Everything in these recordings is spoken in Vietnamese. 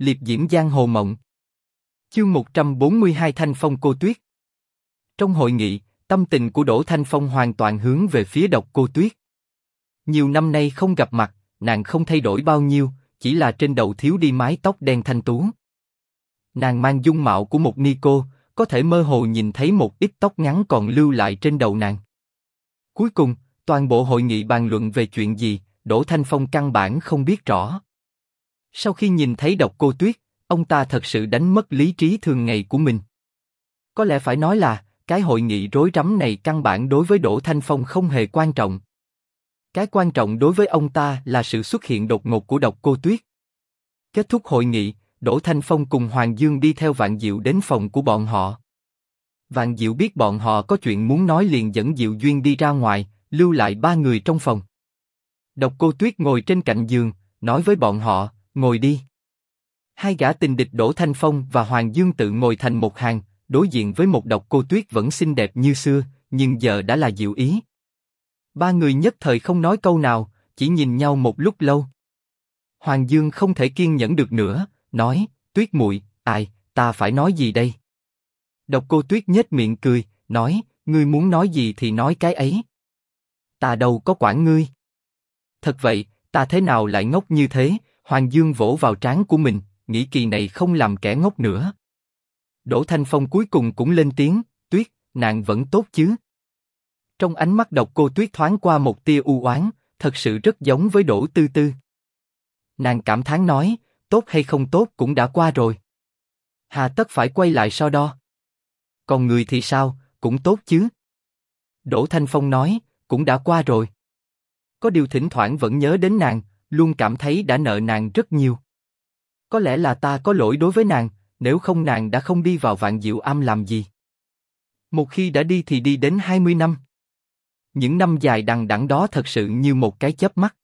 liệp diễm giang hồ mộng. Chương 142 Thanh Phong Cô Tuyết Trong hội nghị, tâm tình của Đỗ Thanh Phong hoàn toàn hướng về phía độc cô Tuyết. Nhiều năm nay không gặp mặt, nàng không thay đổi bao nhiêu, chỉ là trên đầu thiếu đi mái tóc đen thanh tú. Nàng mang dung mạo của một ni cô, có thể mơ hồ nhìn thấy một ít tóc ngắn còn lưu lại trên đầu nàng. Cuối cùng, toàn bộ hội nghị bàn luận về chuyện gì, Đỗ Thanh Phong căn bản không biết rõ. Sau khi nhìn thấy độc cô Tuyết, ông ta thật sự đánh mất lý trí thường ngày của mình. Có lẽ phải nói là, cái hội nghị rối rắm này căn bản đối với Đỗ Thanh Phong không hề quan trọng. Cái quan trọng đối với ông ta là sự xuất hiện đột ngột của độc cô Tuyết. Kết thúc hội nghị, Đỗ Thanh Phong cùng Hoàng Dương đi theo Vạn Diệu đến phòng của bọn họ. Vạn Diệu biết bọn họ có chuyện muốn nói liền dẫn Diệu Duyên đi ra ngoài, lưu lại ba người trong phòng. Độc Cô Tuyết ngồi trên cạnh giường, nói với bọn họ, ngồi đi. Hai gã tình địch Đỗ Thanh Phong và Hoàng Dương tự ngồi thành một hàng, đối diện với một Độc Cô Tuyết vẫn xinh đẹp như xưa, nhưng giờ đã là Diệu Ý. Ba người nhất thời không nói câu nào, chỉ nhìn nhau một lúc lâu. Hoàng Dương không thể kiên nhẫn được nữa, nói, Tuyết muội, ai, ta phải nói gì đây? Độc cô Tuyết nhếch miệng cười, nói, ngươi muốn nói gì thì nói cái ấy. Ta đâu có quản ngươi. Thật vậy, ta thế nào lại ngốc như thế? Hoàng Dương vỗ vào trán của mình, nghĩ kỳ này không làm kẻ ngốc nữa. Đỗ Thanh Phong cuối cùng cũng lên tiếng, Tuyết, nàng vẫn tốt chứ? Trong ánh mắt độc cô Tuyết thoáng qua một tia u oán, thật sự rất giống với Đỗ Tư Tư. Nàng cảm thán nói, tốt hay không tốt cũng đã qua rồi. Hà tất phải quay lại so đo. Còn người thì sao, cũng tốt chứ. Đỗ Thanh Phong nói, cũng đã qua rồi. Có điều thỉnh thoảng vẫn nhớ đến nàng, luôn cảm thấy đã nợ nàng rất nhiều. Có lẽ là ta có lỗi đối với nàng, nếu không nàng đã không đi vào vạn diệu âm làm gì. Một khi đã đi thì đi đến 20 năm. Những năm dài đằng đẵng đó thật sự như một cái chớp mắt.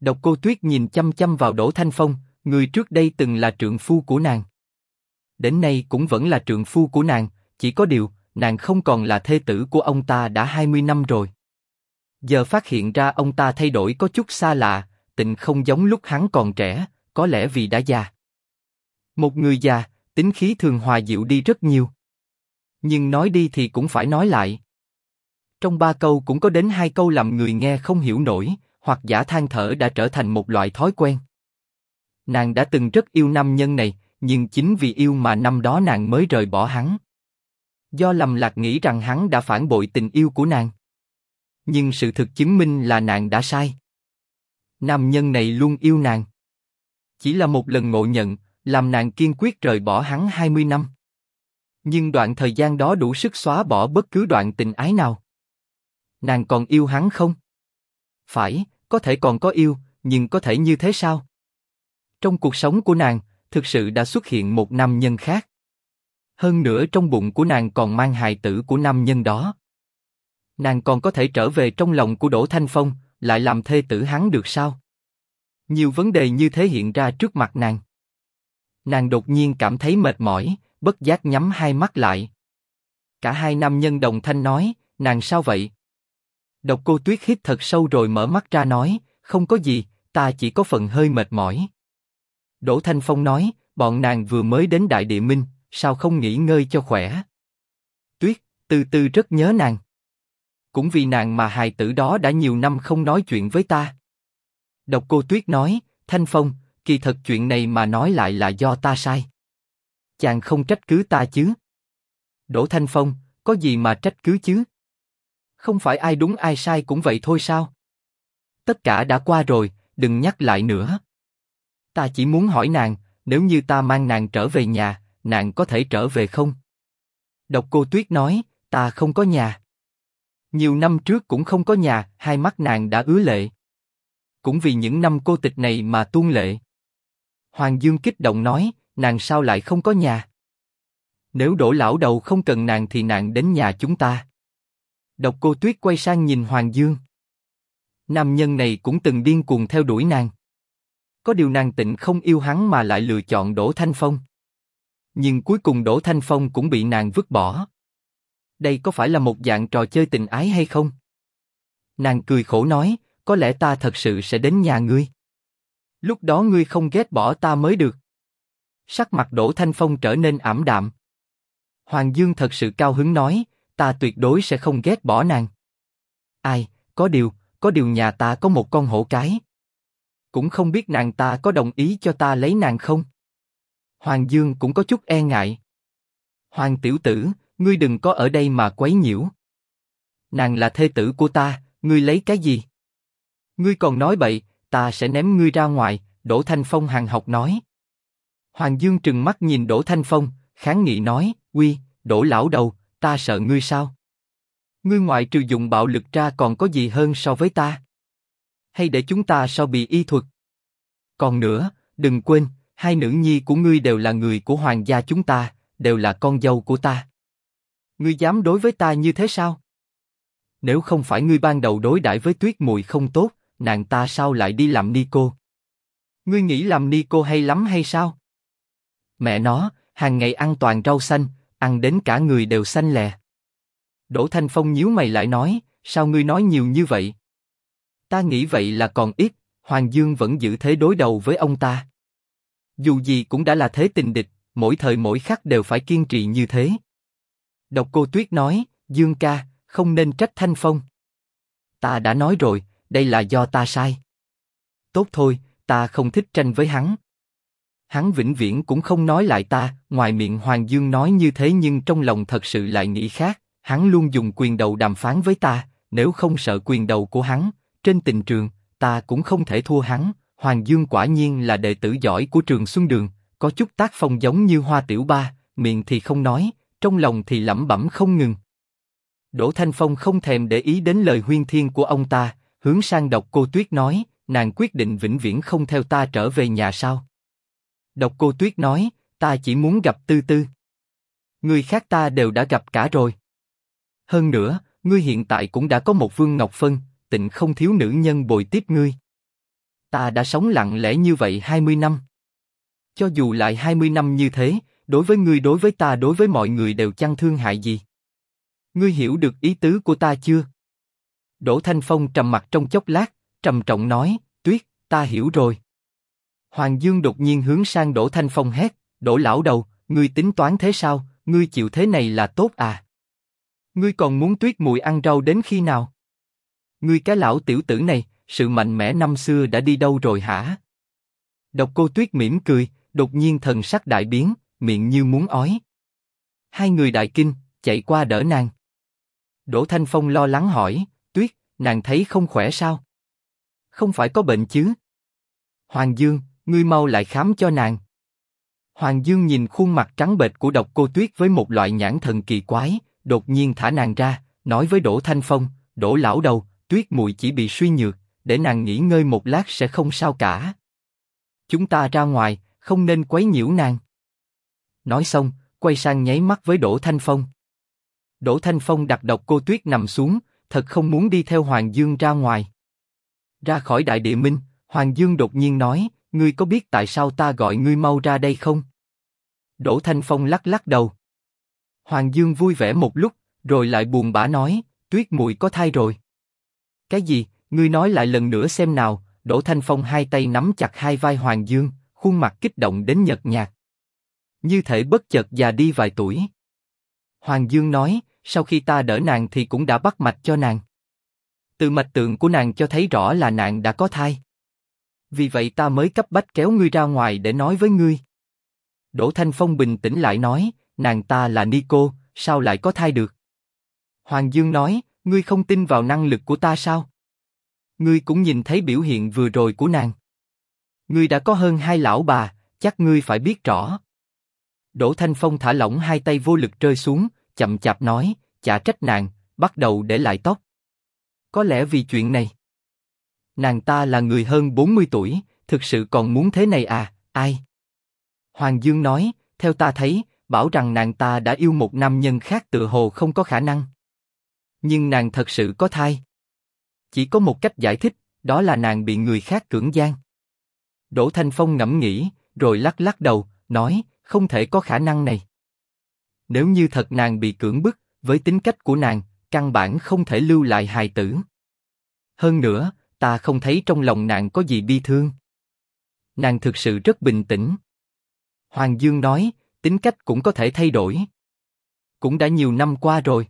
Độc Cô Tuyết nhìn chăm chăm vào Đỗ Thanh Phong, người trước đây từng là trượng phu của nàng. Đến nay cũng vẫn là trượng phu của nàng, chỉ có điều, nàng không còn là thê tử của ông ta đã 20 năm rồi. Giờ phát hiện ra ông ta thay đổi có chút xa lạ, tình không giống lúc hắn còn trẻ, có lẽ vì đã già. Một người già, tính khí thường hòa dịu đi rất nhiều. Nhưng nói đi thì cũng phải nói lại. Trong ba câu cũng có đến hai câu làm người nghe không hiểu nổi, hoặc giả than thở đã trở thành một loại thói quen. Nàng đã từng rất yêu nam nhân này, nhưng chính vì yêu mà năm đó nàng mới rời bỏ hắn. Do lầm lạc nghĩ rằng hắn đã phản bội tình yêu của nàng. Nhưng sự thực chứng minh là nàng đã sai. Nam nhân này luôn yêu nàng. Chỉ là một lần ngộ nhận, làm nàng kiên quyết rời bỏ hắn 20 năm. Nhưng đoạn thời gian đó đủ sức xóa bỏ bất cứ đoạn tình ái nào. Nàng còn yêu hắn không? Phải, có thể còn có yêu, nhưng có thể như thế sao? Trong cuộc sống của nàng, thực sự đã xuất hiện một nam nhân khác. Hơn nữa trong bụng của nàng còn mang hài tử của nam nhân đó. Nàng còn có thể trở về trong lòng của Đỗ Thanh Phong, lại làm thê tử hắn được sao? Nhiều vấn đề như thế hiện ra trước mặt nàng. Nàng đột nhiên cảm thấy mệt mỏi, bất giác nhắm hai mắt lại. Cả hai nam nhân đồng thanh nói, nàng sao vậy? Độc cô Tuyết hít thật sâu rồi mở mắt ra nói, không có gì, ta chỉ có phần hơi mệt mỏi. Đỗ Thanh Phong nói, bọn nàng vừa mới đến Đại Địa Minh, sao không nghỉ ngơi cho khỏe? Tuyết, từ từ rất nhớ nàng. Cũng vì nàng mà hài tử đó đã nhiều năm không nói chuyện với ta. Độc cô Tuyết nói, Thanh Phong, kỳ thật chuyện này mà nói lại là do ta sai. Chàng không trách cứ ta chứ? Đỗ Thanh Phong, có gì mà trách cứ chứ? Không phải ai đúng ai sai cũng vậy thôi sao? Tất cả đã qua rồi, đừng nhắc lại nữa. Ta chỉ muốn hỏi nàng, nếu như ta mang nàng trở về nhà, nàng có thể trở về không? Độc Cô Tuyết nói, ta không có nhà. Nhiều năm trước cũng không có nhà, hai mắt nàng đã ứa lệ. Cũng vì những năm cô tịch này mà tuôn lệ. Hoàng Dương kích động nói, nàng sao lại không có nhà? Nếu đổ lão đầu không cần nàng thì nàng đến nhà chúng ta. Độc Cô Tuyết quay sang nhìn Hoàng Dương. Nam nhân này cũng từng điên cuồng theo đuổi nàng. Có điều nàng tịnh không yêu hắn mà lại lựa chọn Đỗ Thanh Phong. Nhưng cuối cùng Đỗ Thanh Phong cũng bị nàng vứt bỏ. Đây có phải là một dạng trò chơi tình ái hay không? Nàng cười khổ nói, có lẽ ta thật sự sẽ đến nhà ngươi. Lúc đó ngươi không ghét bỏ ta mới được. Sắc mặt Đỗ Thanh Phong trở nên ảm đạm. Hoàng Dương thật sự cao hứng nói, ta tuyệt đối sẽ không ghét bỏ nàng. Ai, có điều, có điều nhà ta có một con hổ cái. Cũng không biết nàng ta có đồng ý cho ta lấy nàng không? Hoàng Dương cũng có chút e ngại. Hoàng tiểu tử, ngươi đừng có ở đây mà quấy nhiễu. Nàng là thê tử của ta, ngươi lấy cái gì? Ngươi còn nói bậy, ta sẽ ném ngươi ra ngoài. Đỗ Thanh Phong hàng học nói. Hoàng Dương trừng mắt nhìn Đỗ Thanh Phong, kháng nghị nói, Quy, Đỗ lão đầu, ta sợ ngươi sao? Ngươi ngoại trừ dùng bạo lực ra còn có gì hơn so với ta? Hay để chúng ta so bị y thuật? Còn nữa, đừng quên, hai nữ nhi của ngươi đều là người của hoàng gia chúng ta, đều là con dâu của ta. Ngươi dám đối với ta như thế sao? Nếu không phải ngươi ban đầu đối đãi với Tuyết Mùi không tốt, nàng ta sao lại đi làm ni cô? Ngươi nghĩ làm ni cô hay lắm hay sao? Mẹ nó, hàng ngày ăn toàn rau xanh, ăn đến cả người đều xanh lè. Đỗ Thanh Phong nhíu mày lại nói, sao ngươi nói nhiều như vậy? Ta nghĩ vậy là còn ít, Hoàng Dương vẫn giữ thế đối đầu với ông ta. Dù gì cũng đã là thế tình địch, mỗi thời mỗi khắc đều phải kiên trì như thế. Độc Cô Tuyết nói, Dương ca, không nên trách Thanh Phong. Ta đã nói rồi, đây là do ta sai. Tốt thôi, ta không thích tranh với hắn. Hắn vĩnh viễn cũng không nói lại ta, ngoài miệng Hoàng Dương nói như thế nhưng trong lòng thật sự lại nghĩ khác. Hắn luôn dùng quyền đầu đàm phán với ta, nếu không sợ quyền đầu của hắn, trên tình trường, ta cũng không thể thua hắn. Hoàng Dương quả nhiên là đệ tử giỏi của trường Xuân Đường, có chút tác phong giống như Hoa Tiểu Ba, miệng thì không nói, trong lòng thì lẩm bẩm không ngừng. Đỗ Thanh Phong không thèm để ý đến lời huyên thiên của ông ta, hướng sang độc cô Tuyết nói, nàng quyết định vĩnh viễn không theo ta trở về nhà sao? Độc cô Tuyết nói, ta chỉ muốn gặp Tư Tư. Người khác ta đều đã gặp cả rồi. Hơn nữa, ngươi hiện tại cũng đã có một Vương Ngọc Phân, tịnh không thiếu nữ nhân bồi tiếp ngươi. Ta đã sống lặng lẽ như vậy 20 năm. Cho dù lại 20 năm như thế, đối với ngươi đối với ta đối với mọi người đều chăng thương hại gì. Ngươi hiểu được ý tứ của ta chưa? Đỗ Thanh Phong trầm mặt trong chốc lát, trầm trọng nói, Tuyết, ta hiểu rồi. Hoàng Dương đột nhiên hướng sang Đỗ Thanh Phong hét, Đỗ lão đầu, ngươi tính toán thế sao? Ngươi chịu thế này là tốt à? Ngươi còn muốn Tuyết mùi ăn rau đến khi nào? Ngươi cái lão tiểu tử này, sự mạnh mẽ năm xưa đã đi đâu rồi hả? Độc cô Tuyết mỉm cười, đột nhiên thần sắc đại biến, miệng như muốn ói. Hai người đại kinh, chạy qua đỡ nàng. Đỗ Thanh Phong lo lắng hỏi, Tuyết, nàng thấy không khỏe sao? Không phải có bệnh chứ? Hoàng Dương, ngươi mau lại khám cho nàng. Hoàng Dương nhìn khuôn mặt trắng bệch của độc cô Tuyết với một loại nhãn thần kỳ quái, đột nhiên thả nàng ra, nói với Đỗ Thanh Phong, Đỗ lão đầu, Tuyết muội chỉ bị suy nhược, để nàng nghỉ ngơi một lát sẽ không sao cả. Chúng ta ra ngoài, không nên quấy nhiễu nàng. Nói xong, quay sang nháy mắt với Đỗ Thanh Phong. Đỗ Thanh Phong đặt độc cô Tuyết nằm xuống, thật không muốn đi theo Hoàng Dương ra ngoài. Ra khỏi đại địa minh, Hoàng Dương đột nhiên nói, ngươi có biết tại sao ta gọi ngươi mau ra đây không? Đỗ Thanh Phong lắc lắc đầu. Hoàng Dương vui vẻ một lúc, rồi lại buồn bã nói, Tuyết Mùi có thai rồi. Cái gì? Ngươi nói lại lần nữa xem nào. Đỗ Thanh Phong hai tay nắm chặt hai vai Hoàng Dương, khuôn mặt kích động đến nhợt nhạt. Như thể bất chợt già đi vài tuổi. Hoàng Dương nói, sau khi ta đỡ nàng thì cũng đã bắt mạch cho nàng. Từ mạch tượng của nàng cho thấy rõ là nàng đã có thai. Vì vậy ta mới cấp bách kéo ngươi ra ngoài để nói với ngươi. Đỗ Thanh Phong bình tĩnh lại nói, nàng ta là Nico, sao lại có thai được? Hoàng Dương nói, ngươi không tin vào năng lực của ta sao? Ngươi cũng nhìn thấy biểu hiện vừa rồi của nàng. Ngươi đã có hơn hai lão bà, chắc ngươi phải biết rõ. Đỗ Thanh Phong thả lỏng hai tay vô lực rơi xuống, chậm chạp nói, chả trách nàng, bắt đầu để lại tóc. Có lẽ vì chuyện này. Nàng ta là người hơn 40 tuổi, thực sự còn muốn thế này à, ai? Hoàng Dương nói, theo ta thấy, bảo rằng nàng ta đã yêu một nam nhân khác tự hồ không có khả năng. Nhưng nàng thật sự có thai. Chỉ có một cách giải thích, đó là nàng bị người khác cưỡng gian. Đỗ Thanh Phong ngẫm nghĩ, rồi lắc lắc đầu, nói, không thể có khả năng này. Nếu như thật nàng bị cưỡng bức, với tính cách của nàng, căn bản không thể lưu lại hài tử. Hơn nữa, ta không thấy trong lòng nàng có gì bi thương. Nàng thực sự rất bình tĩnh. Hoàng Dương nói, tính cách cũng có thể thay đổi. Cũng đã nhiều năm qua rồi.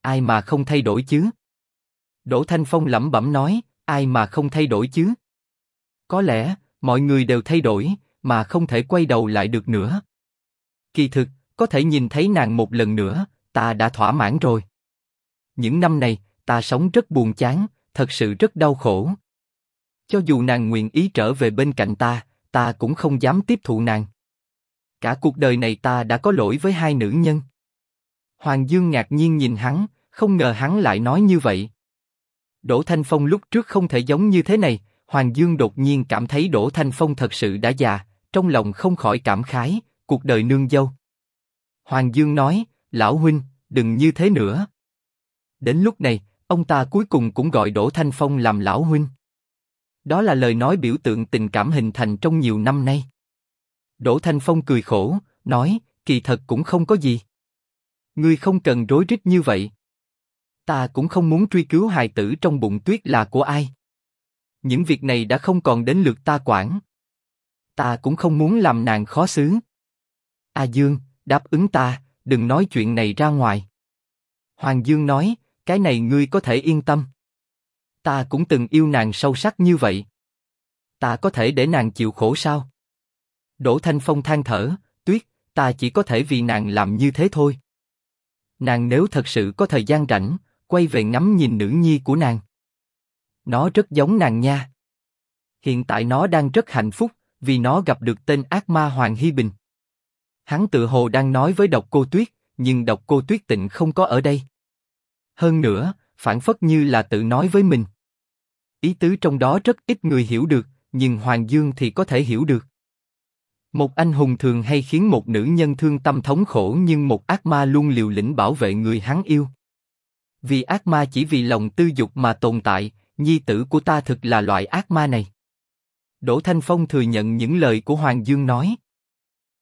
Ai mà không thay đổi chứ? Đỗ Thanh Phong lẩm bẩm nói, ai mà không thay đổi chứ? Có lẽ, mọi người đều thay đổi, mà không thể quay đầu lại được nữa. Kỳ thực, có thể nhìn thấy nàng một lần nữa, ta đã thỏa mãn rồi. Những năm này, ta sống rất buồn chán, thật sự rất đau khổ. Cho dù nàng nguyện ý trở về bên cạnh ta, ta cũng không dám tiếp thụ nàng. Cả cuộc đời này ta đã có lỗi với hai nữ nhân. Hoàng Dương ngạc nhiên nhìn hắn, không ngờ hắn lại nói như vậy. Đỗ Thanh Phong lúc trước không thể giống như thế này, Hoàng Dương đột nhiên cảm thấy Đỗ Thanh Phong thật sự đã già, trong lòng không khỏi cảm khái, cuộc đời nương dâu. Hoàng Dương nói, lão huynh, đừng như thế nữa. Đến lúc này, ông ta cuối cùng cũng gọi Đỗ Thanh Phong làm lão huynh. Đó là lời nói biểu tượng tình cảm hình thành trong nhiều năm nay. Đỗ Thanh Phong cười khổ, nói, kỳ thật cũng không có gì. Ngươi không cần rối rít như vậy. Ta cũng không muốn truy cứu hài tử trong bụng tuyết là của ai. Những việc này đã không còn đến lượt ta quản. Ta cũng không muốn làm nàng khó xứ. A Dương, đáp ứng ta, đừng nói chuyện này ra ngoài. Hoàng Dương nói, cái này ngươi có thể yên tâm. Ta cũng từng yêu nàng sâu sắc như vậy. Ta có thể để nàng chịu khổ sao? Đỗ Thanh Phong than thở, Tuyết, ta chỉ có thể vì nàng làm như thế thôi. Nàng nếu thật sự có thời gian rảnh, quay về ngắm nhìn nữ nhi của nàng. Nó rất giống nàng nha. Hiện tại nó đang rất hạnh phúc, vì nó gặp được tên ác ma Hoàng Hy Bình. Hắn tự hồ đang nói với độc cô Tuyết, nhưng độc cô Tuyết tịnh không có ở đây. Hơn nữa, phản phất như là tự nói với mình. Ý tứ trong đó rất ít người hiểu được, nhưng Hoàng Dương thì có thể hiểu được. Một anh hùng thường hay khiến một nữ nhân thương tâm thống khổ nhưng một ác ma luôn liều lĩnh bảo vệ người hắn yêu. Vì ác ma chỉ vì lòng tư dục mà tồn tại, nhi tử của ta thực là loại ác ma này. Đỗ Thanh Phong thừa nhận những lời của Hoàng Dương nói.